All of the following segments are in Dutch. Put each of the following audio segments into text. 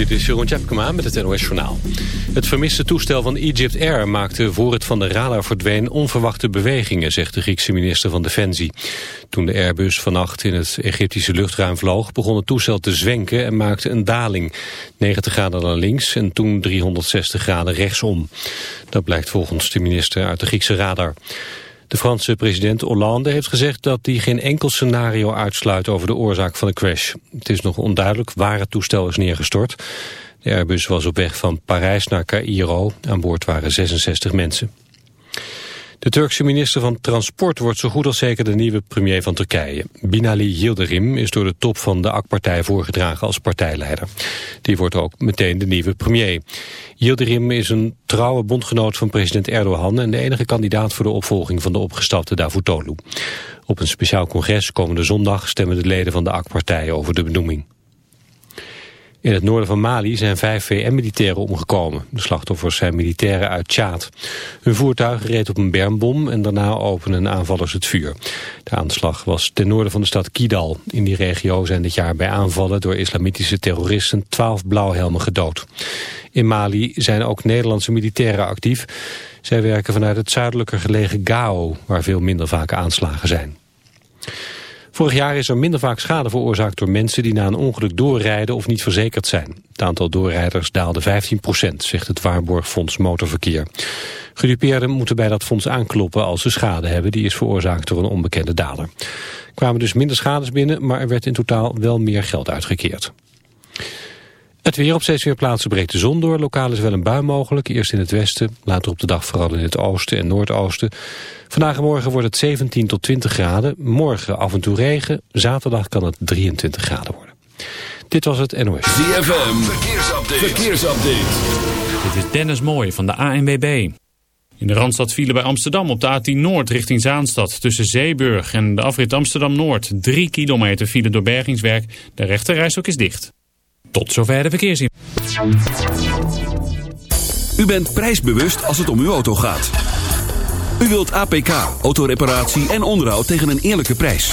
Dit is Jeroen Tjepkema met het NOS Journaal. Het vermiste toestel van Egypt Air maakte voor het van de radar verdween onverwachte bewegingen, zegt de Griekse minister van Defensie. Toen de Airbus vannacht in het Egyptische luchtruim vloog, begon het toestel te zwenken en maakte een daling. 90 graden naar links en toen 360 graden rechtsom. Dat blijkt volgens de minister uit de Griekse radar. De Franse president Hollande heeft gezegd dat hij geen enkel scenario uitsluit over de oorzaak van de crash. Het is nog onduidelijk waar het toestel is neergestort. De Airbus was op weg van Parijs naar Cairo. Aan boord waren 66 mensen. De Turkse minister van Transport wordt zo goed als zeker de nieuwe premier van Turkije. Binali Yildirim is door de top van de AK-partij voorgedragen als partijleider. Die wordt ook meteen de nieuwe premier. Yildirim is een trouwe bondgenoot van president Erdogan... en de enige kandidaat voor de opvolging van de opgestapte Davutoglu. Op een speciaal congres komende zondag stemmen de leden van de AK-partij over de benoeming. In het noorden van Mali zijn vijf VN-militairen omgekomen. De slachtoffers zijn militairen uit Tjaad. Hun voertuig reed op een bermbom en daarna openen aanvallers het vuur. De aanslag was ten noorden van de stad Kidal. In die regio zijn dit jaar bij aanvallen door islamitische terroristen twaalf blauwhelmen gedood. In Mali zijn ook Nederlandse militairen actief. Zij werken vanuit het zuidelijker gelegen Gao, waar veel minder vaak aanslagen zijn. Vorig jaar is er minder vaak schade veroorzaakt door mensen die na een ongeluk doorrijden of niet verzekerd zijn. Het aantal doorrijders daalde 15% zegt het Waarborgfonds Motorverkeer. Gedupeerden moeten bij dat fonds aankloppen als ze schade hebben die is veroorzaakt door een onbekende dader. Er kwamen dus minder schades binnen, maar er werd in totaal wel meer geld uitgekeerd. Het weer op steeds weer plaatsen breekt de zon door. Lokaal is wel een bui mogelijk. Eerst in het westen, later op de dag vooral in het oosten en noordoosten. Vandaag en morgen wordt het 17 tot 20 graden. Morgen af en toe regen. Zaterdag kan het 23 graden worden. Dit was het NOS. ZFM, verkeersupdate. verkeersupdate. Dit is Dennis Mooij van de ANWB. In de Randstad vielen bij Amsterdam op de A10 Noord richting Zaanstad. Tussen Zeeburg en de afrit Amsterdam Noord. Drie kilometer file door bergingswerk. De rechterrijstok is dicht. Tot zover de verkeersin. U bent prijsbewust als het om uw auto gaat. U wilt APK, autoreparatie en onderhoud tegen een eerlijke prijs.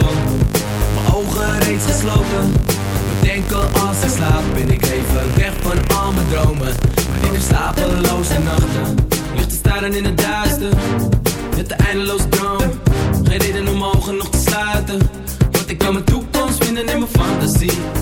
mijn ogen reeds gesloten. Bedenken als ik slaap, ben ik even weg van al mijn dromen. Maar ik heb slapeloze nachten, ligt te staren in het duister. Met de eindeloze droom, geen reden om ogen nog te sluiten. Want ik kan mijn toekomst vinden in mijn fantasie.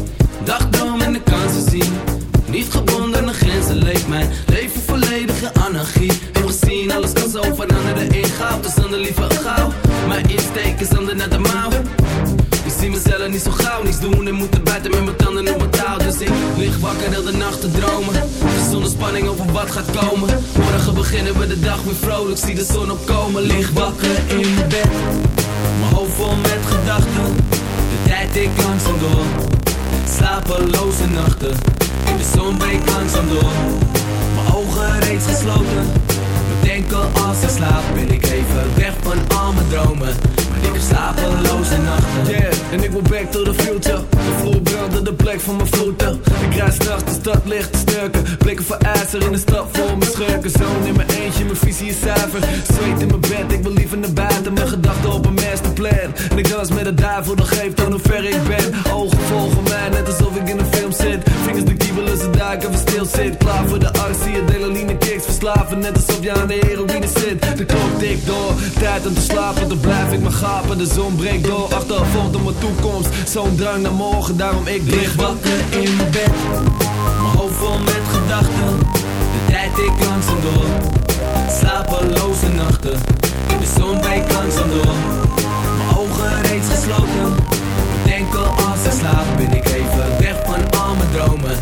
Wakker heel de nacht te dromen. Zonder spanning over wat gaat komen. Morgen beginnen we de dag weer vrolijk. Zie de zon opkomen. Lig wakker in bed. Mijn hoofd vol met gedachten. De tijd ik langzaam door. Slapeloze nachten. In de zon breekt langzaam door. Mijn ogen reeds gesloten. Bedenken als ik slaap. Ben ik even weg van al mijn dromen. Ik heb slapeloze nachten. Yeah, en ik wil back to the future. De vloer de plek van mijn voeten. Ik rijd s'nachts de stad licht te snurken. Blikken voor ijzer in de stad voor mijn schurken. Zoon in mijn eentje, mijn visie is zuiver. Zweet in mijn bed, ik wil liever naar buiten. Mijn gedachten op een masterplan. En ik dans met de duivel, dat geeft aan hoe ver ik ben. Ogen volgen mij, net alsof ik in een film zit. Vingers de duiken, even stil zit. Klaar voor de arts, zie je delaline kicks verslaven. Net alsof je aan de heroïne zit. De klok tikt door, tijd om te slapen. Dan blijf ik maar gapen, de zon breekt door. Achtervolgd op mijn toekomst, zo'n drang naar morgen. Daarom ik lig wakker in mijn bed. Mijn hoofd vol met gedachten. De tijd ik langzaam door. Slapeloze nachten. In de zon breekt langzaam door. Mijn ogen reeds gesloten. Bedenken als ik slaap. Ben ik even weg van al mijn dromen.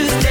just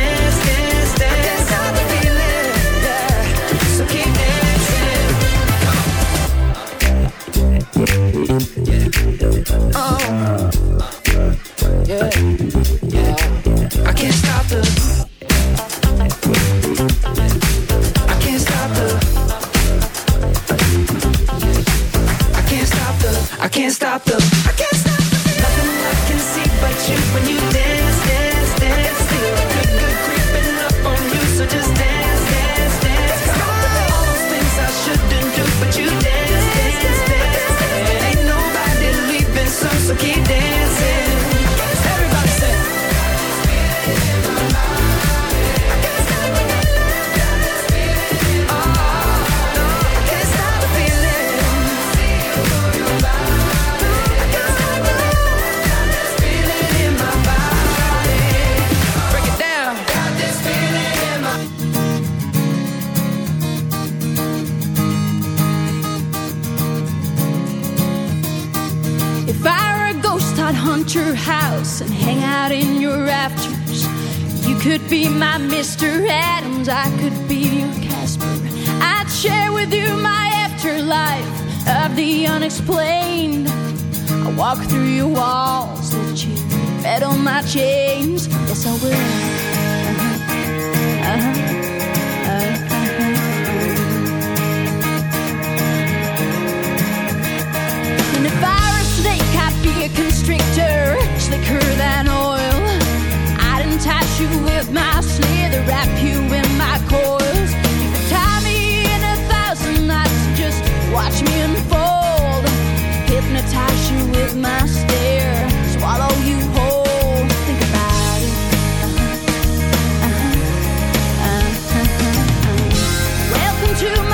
to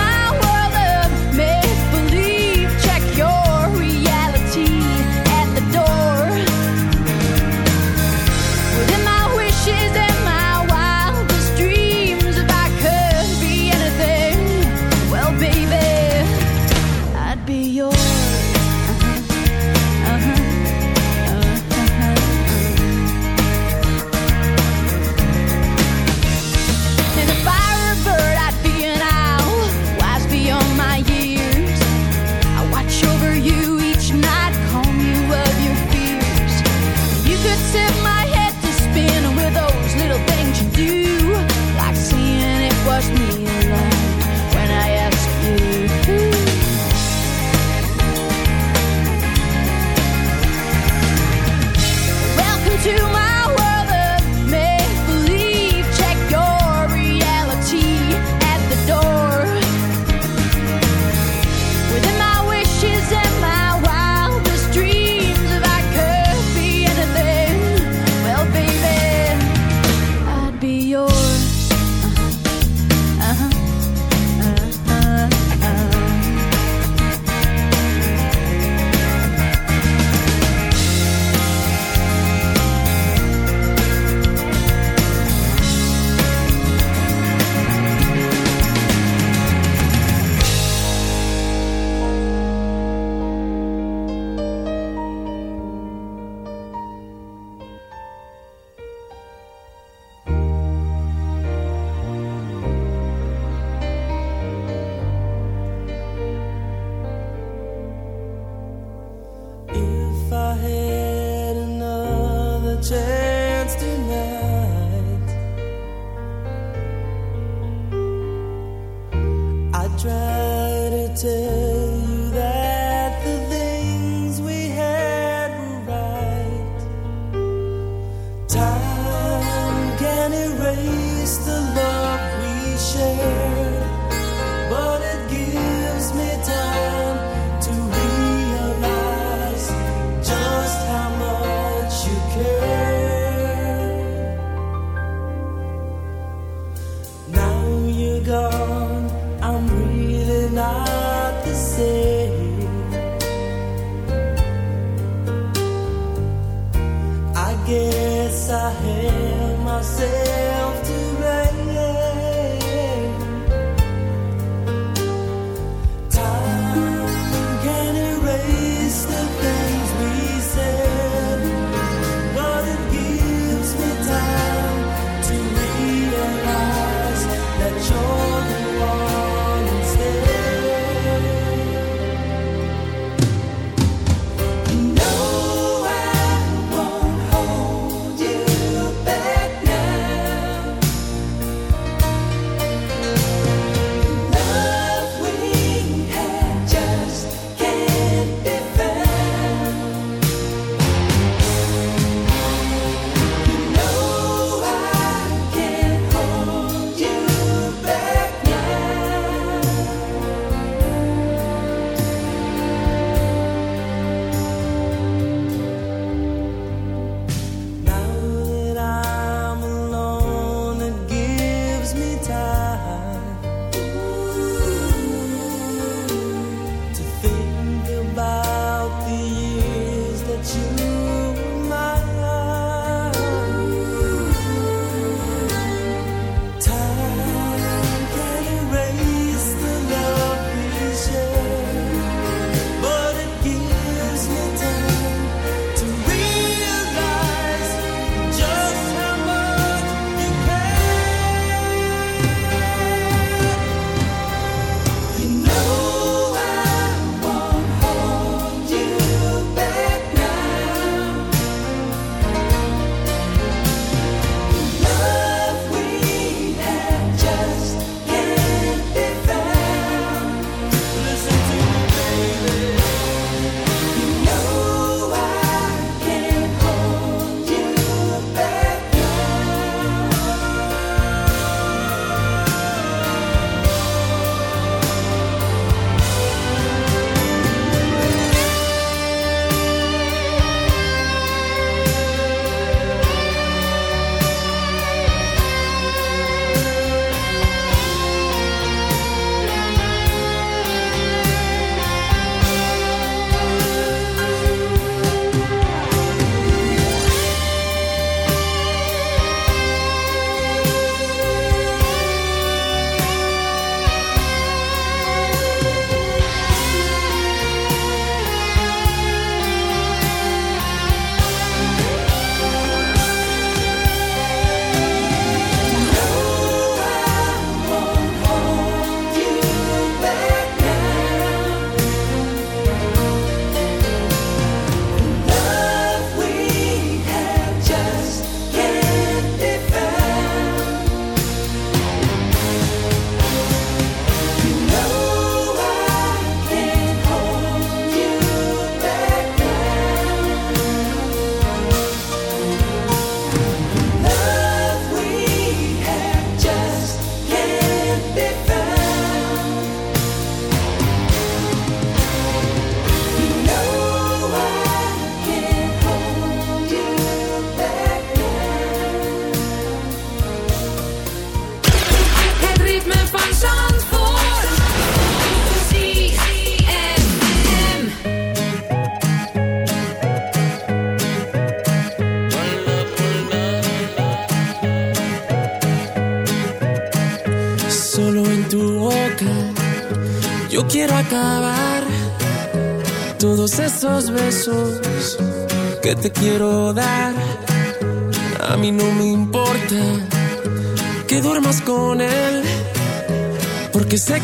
noche.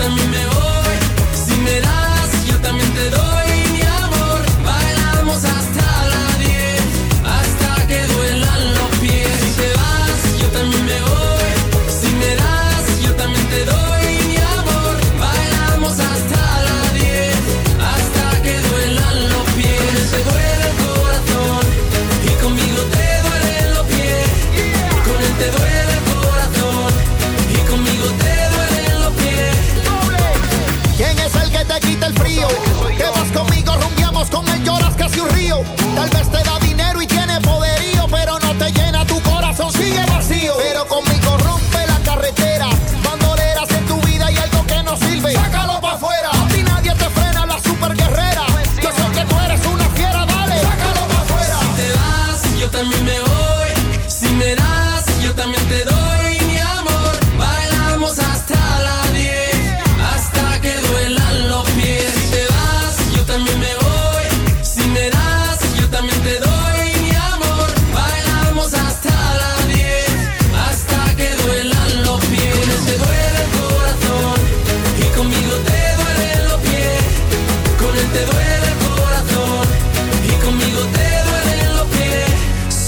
también me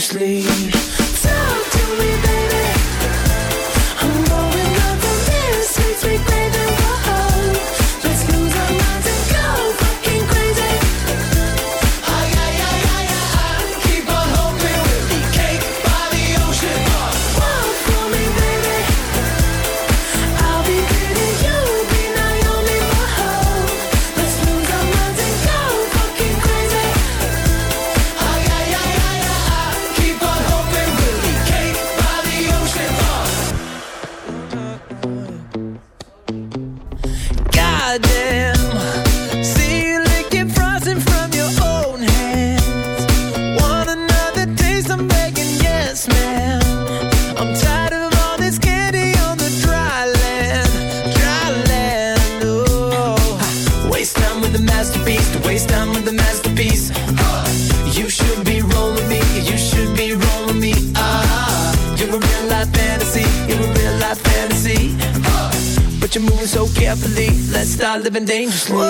sleep. Living dangerously.